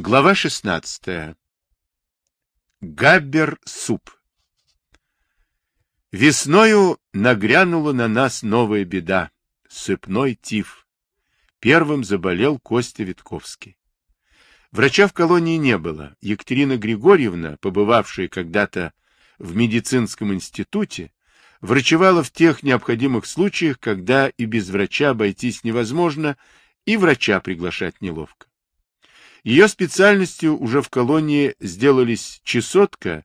Глава 16. Габбер-суп. Весною нагрянула на нас новая беда — сыпной тиф. Первым заболел Костя Витковский. Врача в колонии не было. Екатерина Григорьевна, побывавшая когда-то в медицинском институте, врачевала в тех необходимых случаях, когда и без врача обойтись невозможно, и врача приглашать неловко. Ее специальностью уже в колонии сделались чесотка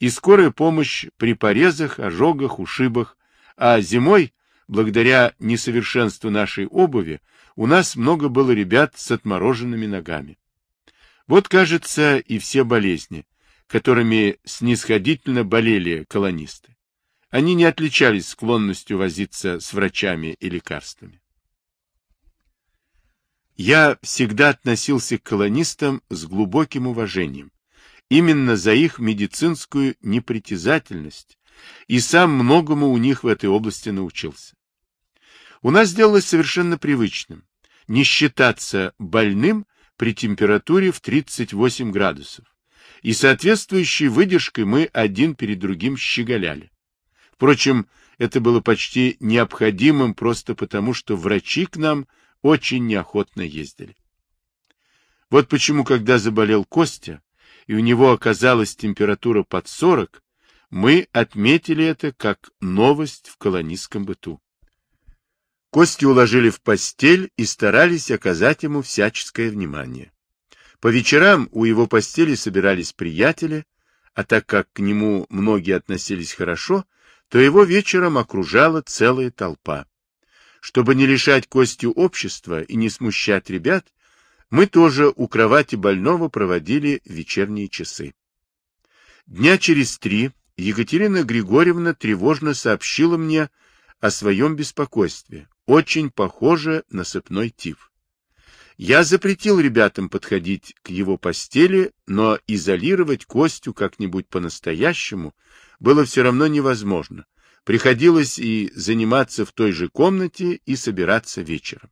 и скорая помощь при порезах, ожогах, ушибах, а зимой, благодаря несовершенству нашей обуви, у нас много было ребят с отмороженными ногами. Вот, кажется, и все болезни, которыми снисходительно болели колонисты. Они не отличались склонностью возиться с врачами и лекарствами. Я всегда относился к колонистам с глубоким уважением, именно за их медицинскую непритязательность, и сам многому у них в этой области научился. У нас сделалось совершенно привычным не считаться больным при температуре в 38 градусов, и соответствующей выдержкой мы один перед другим щеголяли. Впрочем, это было почти необходимым просто потому, что врачи к нам очень неохотно ездили. Вот почему, когда заболел Костя, и у него оказалась температура под 40, мы отметили это как новость в колонистском быту. Кости уложили в постель и старались оказать ему всяческое внимание. По вечерам у его постели собирались приятели, а так как к нему многие относились хорошо, то его вечером окружала целая толпа. Чтобы не лишать Костю общества и не смущать ребят, мы тоже у кровати больного проводили вечерние часы. Дня через три Екатерина Григорьевна тревожно сообщила мне о своем беспокойстве, очень похоже на сыпной тиф. Я запретил ребятам подходить к его постели, но изолировать Костю как-нибудь по-настоящему было все равно невозможно, Приходилось и заниматься в той же комнате, и собираться вечером.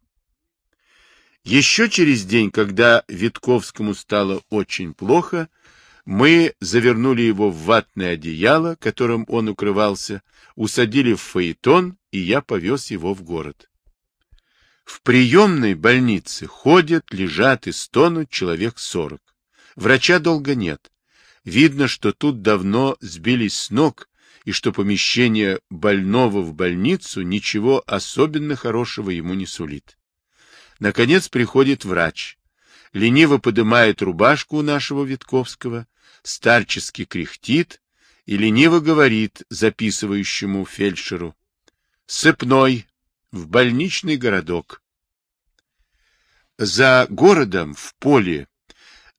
Еще через день, когда Витковскому стало очень плохо, мы завернули его в ватное одеяло, которым он укрывался, усадили в фаэтон, и я повез его в город. В приемной больнице ходят, лежат и стонут человек сорок. Врача долго нет. Видно, что тут давно сбились с ног и что помещение больного в больницу ничего особенно хорошего ему не сулит. Наконец приходит врач, лениво подымает рубашку у нашего Витковского, старчески кряхтит и лениво говорит записывающему фельдшеру «Сыпной, в больничный городок». За городом, в поле,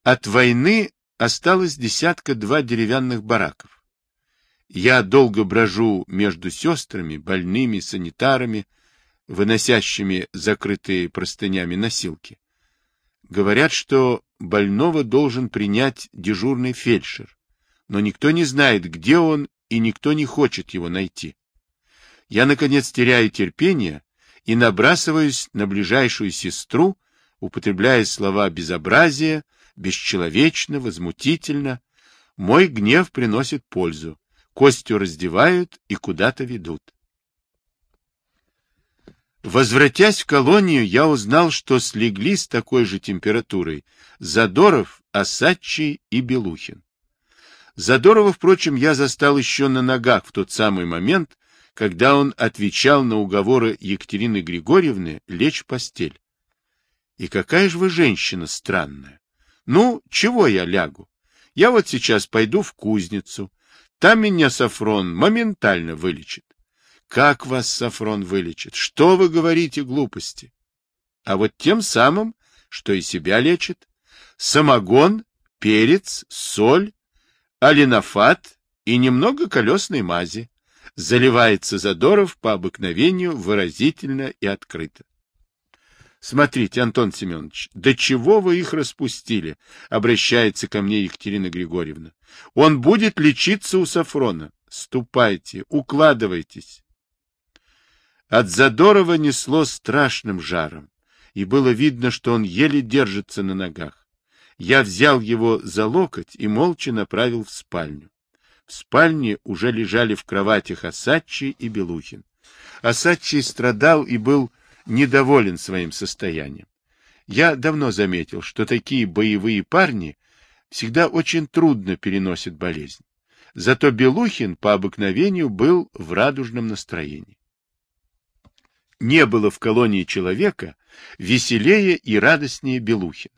от войны осталось десятка-два деревянных бараков. Я долго брожу между сестрами, больными, санитарами, выносящими закрытые простынями носилки. Говорят, что больного должен принять дежурный фельдшер, но никто не знает, где он, и никто не хочет его найти. Я, наконец, теряю терпение и набрасываюсь на ближайшую сестру, употребляя слова безобразия, бесчеловечно, возмутительно. Мой гнев приносит пользу. Костю раздевают и куда-то ведут. Возвратясь в колонию, я узнал, что слегли с такой же температурой Задоров, Осадчий и Белухин. Задорова, впрочем, я застал еще на ногах в тот самый момент, когда он отвечал на уговоры Екатерины Григорьевны лечь в постель. И какая же вы женщина странная. Ну, чего я лягу? Я вот сейчас пойду в кузницу, там меня Сафрон моментально вылечит. Как вас Сафрон вылечит? Что вы говорите глупости? А вот тем самым, что и себя лечит. Самогон, перец, соль, алинофат и немного колесной мази. Заливается Задоров по обыкновению выразительно и открыто. Смотрите, Антон Семенович, до чего вы их распустили? Обращается ко мне Екатерина Григорьевна. Он будет лечиться у Сафрона. Ступайте, укладывайтесь. От Задорова несло страшным жаром, и было видно, что он еле держится на ногах. Я взял его за локоть и молча направил в спальню. В спальне уже лежали в кроватях Осадчий и Белухин. Осадчий страдал и был недоволен своим состоянием. Я давно заметил, что такие боевые парни всегда очень трудно переносят болезнь. Зато Белухин по обыкновению был в радужном настроении. Не было в колонии человека веселее и радостнее Белухина.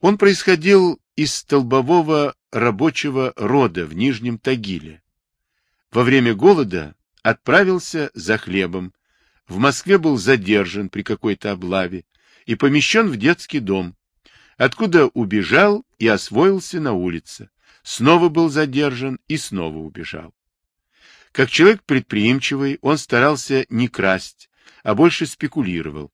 Он происходил из столбового рабочего рода в Нижнем Тагиле. Во время голода отправился за хлебом, в Москве был задержан при какой-то облаве и помещен в детский дом, откуда убежал и освоился на улице, снова был задержан и снова убежал. Как человек предприимчивый, он старался не красть, а больше спекулировал,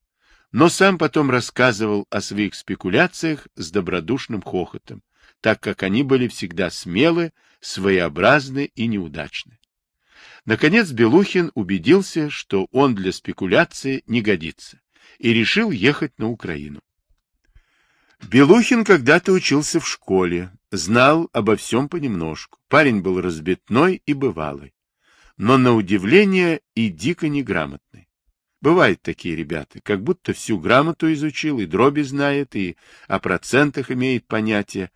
но сам потом рассказывал о своих спекуляциях с добродушным хохотом, так как они были всегда смелы, своеобразны и неудачны. Наконец Белухин убедился, что он для спекуляции не годится, и решил ехать на Украину. Белухин когда-то учился в школе, знал обо всем понемножку. Парень был разбитной и бывалый, но на удивление и дико неграмотный. Бывают такие ребята, как будто всю грамоту изучил, и дроби знает, и о процентах имеет понятие,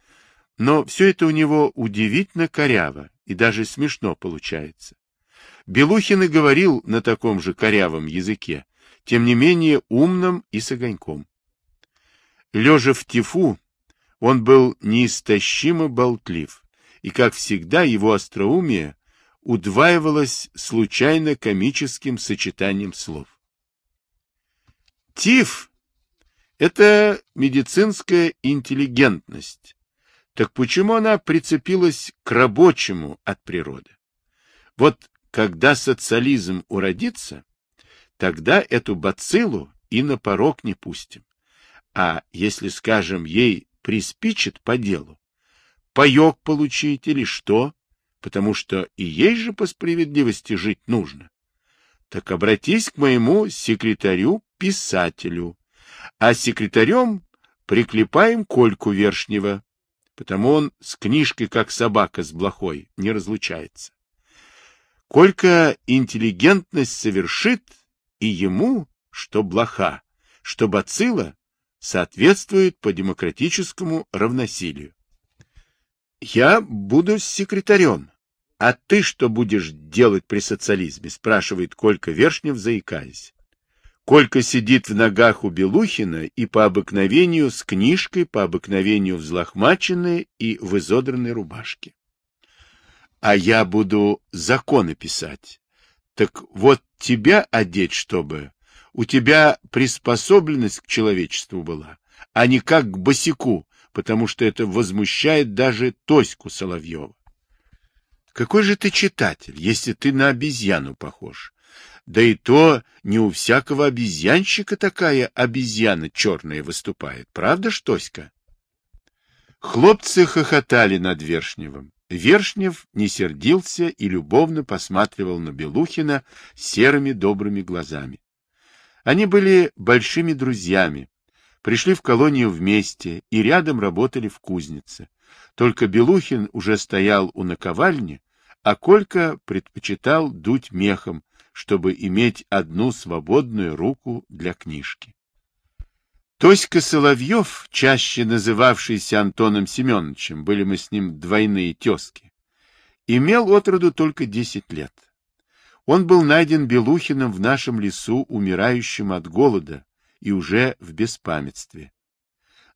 но все это у него удивительно коряво и даже смешно получается. Белухин и говорил на таком же корявом языке, тем не менее умным и с огоньком. Лежа в тифу, он был неистощимо болтлив, и, как всегда, его остроумие удваивалось случайно комическим сочетанием слов. Тиф — это медицинская интеллигентность. Так почему она прицепилась к рабочему от природы? Вот когда социализм уродится, тогда эту бациллу и на порог не пустим. А если, скажем, ей приспичит по делу, паек получить или что, потому что и ей же по справедливости жить нужно, так обратись к моему секретарю-писателю, а секретарем приклепаем Кольку Вершнего, потому он с книжкой, как собака с блохой, не разлучается. Колька интеллигентность совершит, и ему, что блоха, что бацилла, соответствует по демократическому равносилию. Я буду секретарем, — А ты что будешь делать при социализме? — спрашивает Колька Вершнев, заикаясь. Колька сидит в ногах у Белухина и по обыкновению с книжкой, по обыкновению взлохмаченной и в изодранной рубашке. А я буду законы писать. Так вот тебя одеть, чтобы у тебя приспособленность к человечеству была, а не как к босику, потому что это возмущает даже Тоську Соловьева. Какой же ты читатель, если ты на обезьяну похож? Да и то не у всякого обезьянщика такая обезьяна черная выступает. Правда, Штоська? Хлопцы хохотали над Вершневым. Вершнев не сердился и любовно посматривал на Белухина серыми добрыми глазами. Они были большими друзьями, пришли в колонию вместе и рядом работали в кузнице. Только Белухин уже стоял у наковальни, а Колька предпочитал дуть мехом, чтобы иметь одну свободную руку для книжки. Тоська Соловьев, чаще называвшийся Антоном Семеновичем, были мы с ним двойные тезки, имел отроду только десять лет. Он был найден Белухиным в нашем лесу, умирающим от голода и уже в беспамятстве.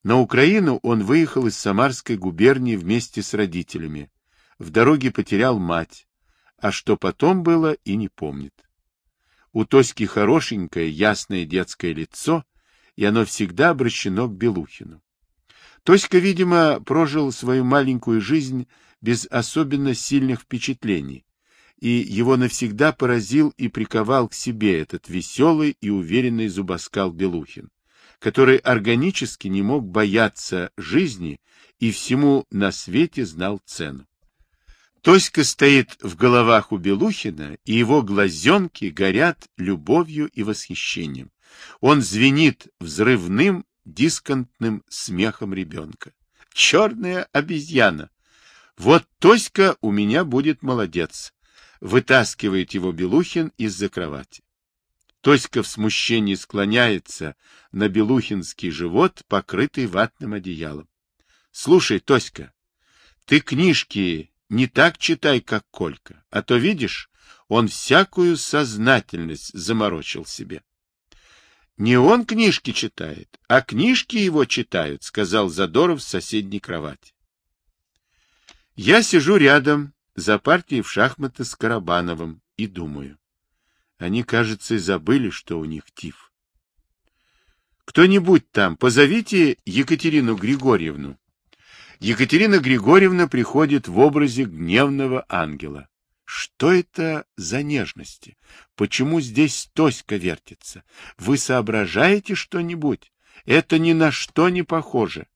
На Украину он выехал из Самарской губернии вместе с родителями, в дороге потерял мать, а что потом было и не помнит. У Тоськи хорошенькое, ясное детское лицо, и оно всегда обращено к Белухину. Тоська, видимо, прожил свою маленькую жизнь без особенно сильных впечатлений, и его навсегда поразил и приковал к себе этот веселый и уверенный зубоскал Белухин, который органически не мог бояться жизни и всему на свете знал цену. Тоська стоит в головах у Белухина, и его глазенки горят любовью и восхищением. Он звенит взрывным дисконтным смехом ребенка. Черная обезьяна! Вот Тоська у меня будет молодец. Вытаскивает его Белухин из-за кровати. Тоська в смущении склоняется на Белухинский живот, покрытый ватным одеялом. — Слушай, Тоська, ты книжки не так читай, как Колька, а то, видишь, он всякую сознательность заморочил себе. — Не он книжки читает, а книжки его читают, — сказал Задоров с соседней кровати. Я сижу рядом, за партией в шахматы с Карабановым, и думаю. Они, кажется, и забыли, что у них тиф. Кто-нибудь там, позовите Екатерину Григорьевну. Екатерина Григорьевна приходит в образе гневного ангела. Что это за нежности? Почему здесь Тоська вертится? Вы соображаете что-нибудь? Это ни на что не похоже.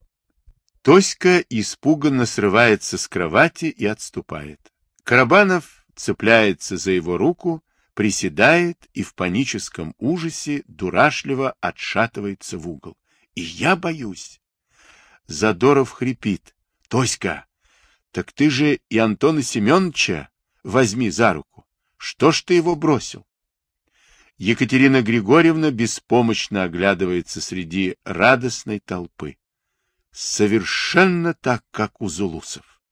Тоська испуганно срывается с кровати и отступает. Карабанов цепляется за его руку приседает и в паническом ужасе дурашливо отшатывается в угол. И я боюсь. Задоров хрипит. — Тоська, так ты же и Антона Семеновича возьми за руку. Что ж ты его бросил? Екатерина Григорьевна беспомощно оглядывается среди радостной толпы. Совершенно так, как у зулусов.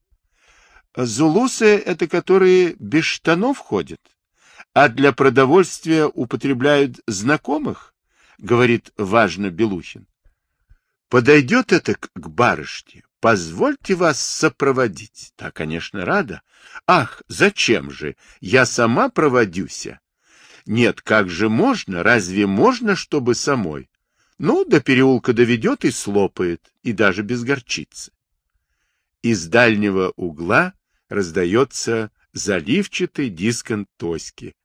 Зулусы — это которые без штанов ходят а для продовольствия употребляют знакомых, говорит важно Белухин. Подойдет это к барышне, позвольте вас сопроводить. Та, конечно, рада. Ах, зачем же? Я сама проводюся. Нет, как же можно? Разве можно, чтобы самой? Ну, до переулка доведет и слопает, и даже без горчицы. Из дальнего угла раздается заливчатый дисконт Тоськи.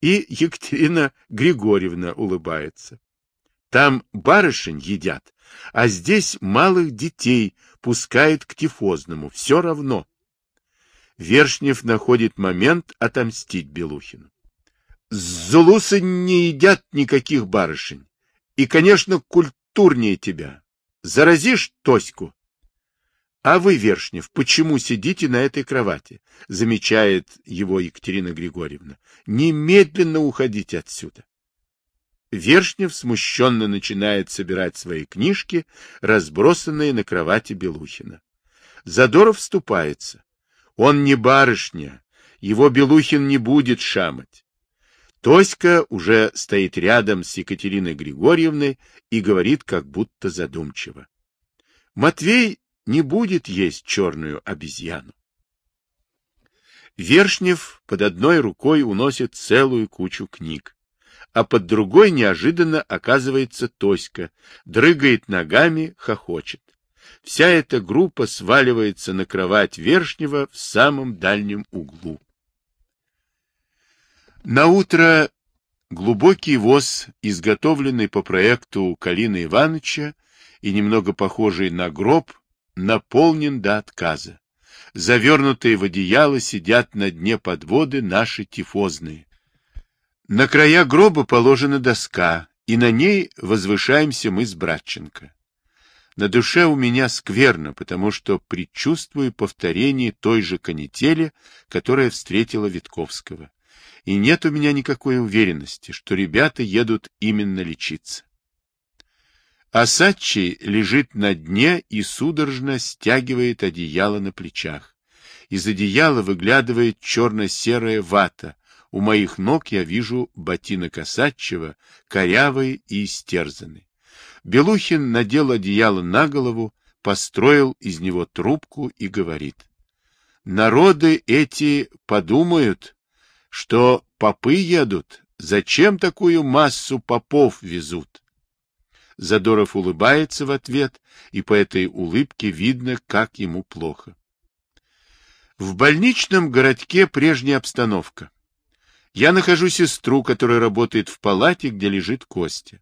И Екатерина Григорьевна улыбается. Там барышень едят, а здесь малых детей пускают к тифозному. Все равно. Вершнев находит момент отомстить Белухину. Зулусы не едят никаких барышень. И, конечно, культурнее тебя. Заразишь Тоську, — А вы, Вершнев, почему сидите на этой кровати? — замечает его Екатерина Григорьевна. — Немедленно уходите отсюда. Вершнев смущенно начинает собирать свои книжки, разбросанные на кровати Белухина. Задоров вступается. Он не барышня, его Белухин не будет шамать. Тоська уже стоит рядом с Екатериной Григорьевной и говорит как будто задумчиво. Матвей не будет есть черную обезьяну. Вершнев под одной рукой уносит целую кучу книг, а под другой неожиданно оказывается Тоська, дрыгает ногами, хохочет. Вся эта группа сваливается на кровать Вершнева в самом дальнем углу. На утро глубокий воз, изготовленный по проекту Калина Ивановича и немного похожий на гроб, наполнен до отказа. Завернутые в одеяло сидят на дне подводы наши тифозные. На края гроба положена доска, и на ней возвышаемся мы с Братченко. На душе у меня скверно, потому что предчувствую повторение той же канители, которая встретила Витковского. И нет у меня никакой уверенности, что ребята едут именно лечиться. Асачи лежит на дне и судорожно стягивает одеяло на плечах. Из одеяла выглядывает черно-серая вата. У моих ног я вижу ботинок Осадчева, корявый и истерзанный. Белухин надел одеяло на голову, построил из него трубку и говорит. Народы эти подумают, что попы едут, зачем такую массу попов везут? Задоров улыбается в ответ, и по этой улыбке видно, как ему плохо. В больничном городке прежняя обстановка. Я нахожу сестру, которая работает в палате, где лежит Костя.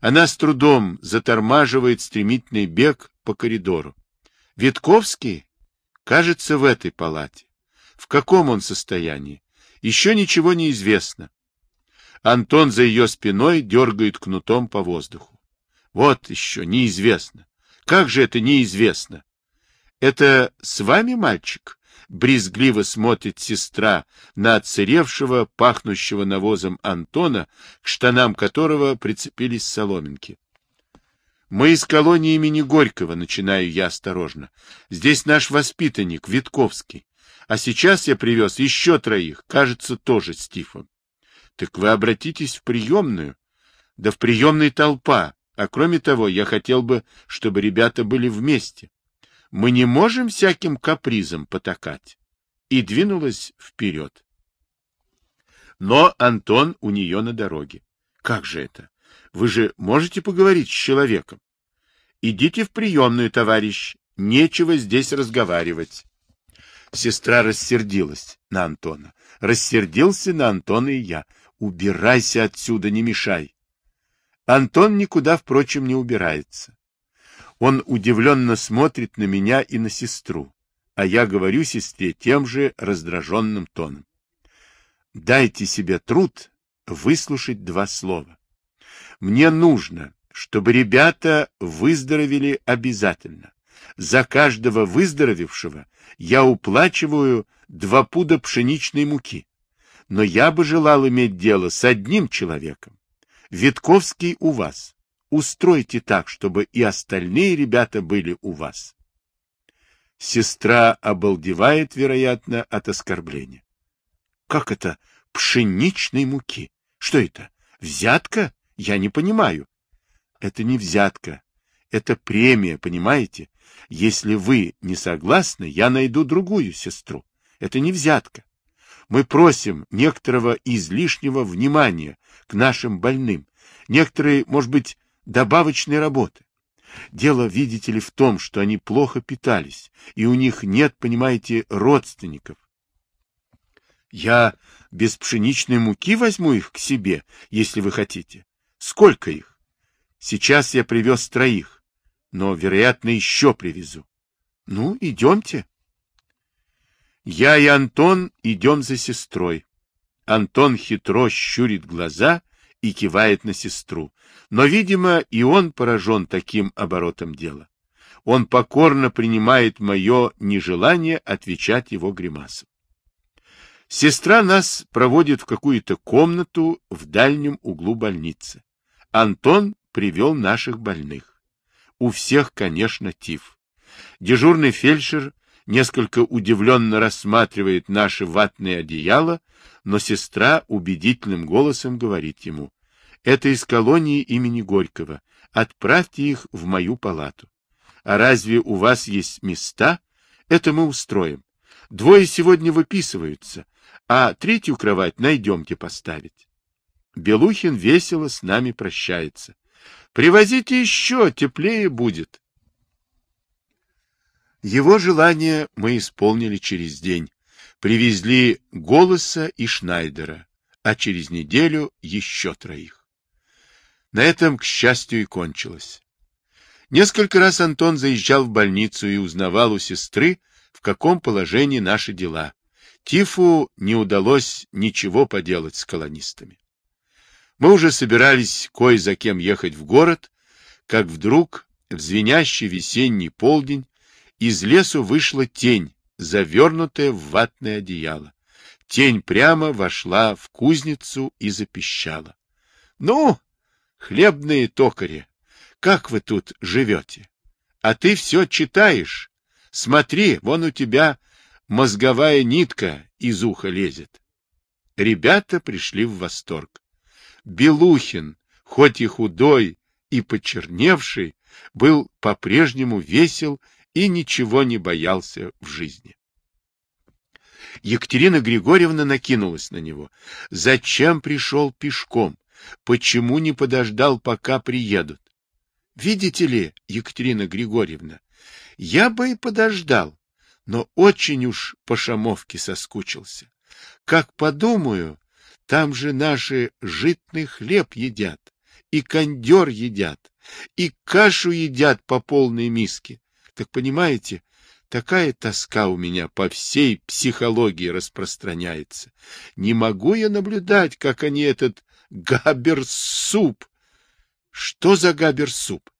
Она с трудом затормаживает стремительный бег по коридору. Витковский, кажется, в этой палате. В каком он состоянии? Еще ничего не известно. Антон за ее спиной дергает кнутом по воздуху. Вот еще неизвестно. Как же это неизвестно? Это с вами мальчик? Брезгливо смотрит сестра на отсыревшего, пахнущего навозом Антона, к штанам которого прицепились соломинки. Мы из колонии имени Горького, начинаю я осторожно. Здесь наш воспитанник, Витковский. А сейчас я привез еще троих, кажется, тоже с тифом. Так вы обратитесь в приемную. Да в приемной толпа. А кроме того, я хотел бы, чтобы ребята были вместе. Мы не можем всяким капризом потакать. И двинулась вперед. Но Антон у нее на дороге. Как же это? Вы же можете поговорить с человеком? Идите в приемную, товарищ. Нечего здесь разговаривать. Сестра рассердилась на Антона. Рассердился на Антона и я. Убирайся отсюда, не мешай. Антон никуда, впрочем, не убирается. Он удивленно смотрит на меня и на сестру, а я говорю сестре тем же раздраженным тоном. Дайте себе труд выслушать два слова. Мне нужно, чтобы ребята выздоровели обязательно. За каждого выздоровевшего я уплачиваю два пуда пшеничной муки но я бы желал иметь дело с одним человеком. Витковский у вас. Устройте так, чтобы и остальные ребята были у вас. Сестра обалдевает, вероятно, от оскорбления. Как это пшеничной муки? Что это? Взятка? Я не понимаю. Это не взятка. Это премия, понимаете? Если вы не согласны, я найду другую сестру. Это не взятка мы просим некоторого излишнего внимания к нашим больным, некоторые, может быть, добавочной работы. Дело, видите ли, в том, что они плохо питались, и у них нет, понимаете, родственников. Я без пшеничной муки возьму их к себе, если вы хотите. Сколько их? Сейчас я привез троих, но, вероятно, еще привезу. Ну, идемте. Я и Антон идем за сестрой. Антон хитро щурит глаза и кивает на сестру. Но, видимо, и он поражен таким оборотом дела. Он покорно принимает мое нежелание отвечать его гримасом. Сестра нас проводит в какую-то комнату в дальнем углу больницы. Антон привел наших больных. У всех, конечно, тиф. Дежурный фельдшер несколько удивленно рассматривает наши ватные одеяла, но сестра убедительным голосом говорит ему, «Это из колонии имени Горького. Отправьте их в мою палату. А разве у вас есть места? Это мы устроим. Двое сегодня выписываются, а третью кровать найдемте поставить». Белухин весело с нами прощается. «Привозите еще, теплее будет». Его желание мы исполнили через день. Привезли Голоса и Шнайдера, а через неделю еще троих. На этом, к счастью, и кончилось. Несколько раз Антон заезжал в больницу и узнавал у сестры, в каком положении наши дела. Тифу не удалось ничего поделать с колонистами. Мы уже собирались кое за кем ехать в город, как вдруг в звенящий весенний полдень из лесу вышла тень, завернутая в ватное одеяло. Тень прямо вошла в кузницу и запищала. — Ну, хлебные токари, как вы тут живете? А ты все читаешь. Смотри, вон у тебя мозговая нитка из уха лезет. Ребята пришли в восторг. Белухин, хоть и худой и почерневший, был по-прежнему весел и ничего не боялся в жизни. Екатерина Григорьевна накинулась на него. Зачем пришел пешком? Почему не подождал, пока приедут? Видите ли, Екатерина Григорьевна, я бы и подождал, но очень уж по шамовке соскучился. Как подумаю, там же наши житный хлеб едят, и кондер едят, и кашу едят по полной миске. Так понимаете, такая тоска у меня по всей психологии распространяется. Не могу я наблюдать, как они этот габер-суп. Что за габер-суп?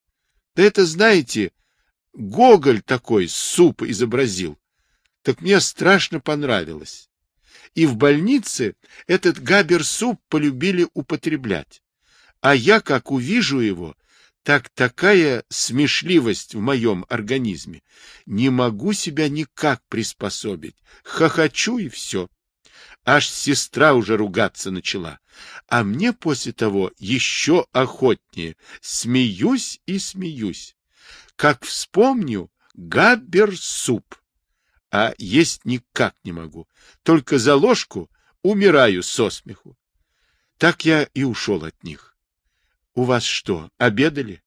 Да это, знаете, Гоголь такой суп изобразил. Так мне страшно понравилось. И в больнице этот габер-суп полюбили употреблять. А я, как увижу его, так такая смешливость в моем организме. Не могу себя никак приспособить. Хохочу и все. Аж сестра уже ругаться начала. А мне после того еще охотнее. Смеюсь и смеюсь. Как вспомню, габер-суп. А есть никак не могу. Только за ложку умираю со смеху. Так я и ушел от них. У вас что, обедали?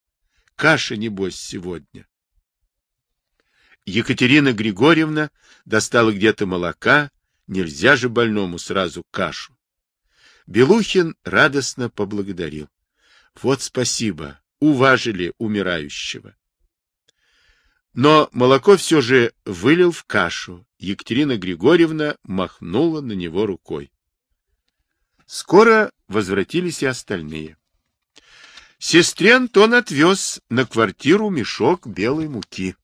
Каша, небось, сегодня. Екатерина Григорьевна достала где-то молока, нельзя же больному сразу кашу. Белухин радостно поблагодарил. Вот спасибо, уважили умирающего. Но молоко все же вылил в кашу. Екатерина Григорьевна махнула на него рукой. Скоро возвратились и остальные. Сестрен он отвез на квартиру мешок белой муки.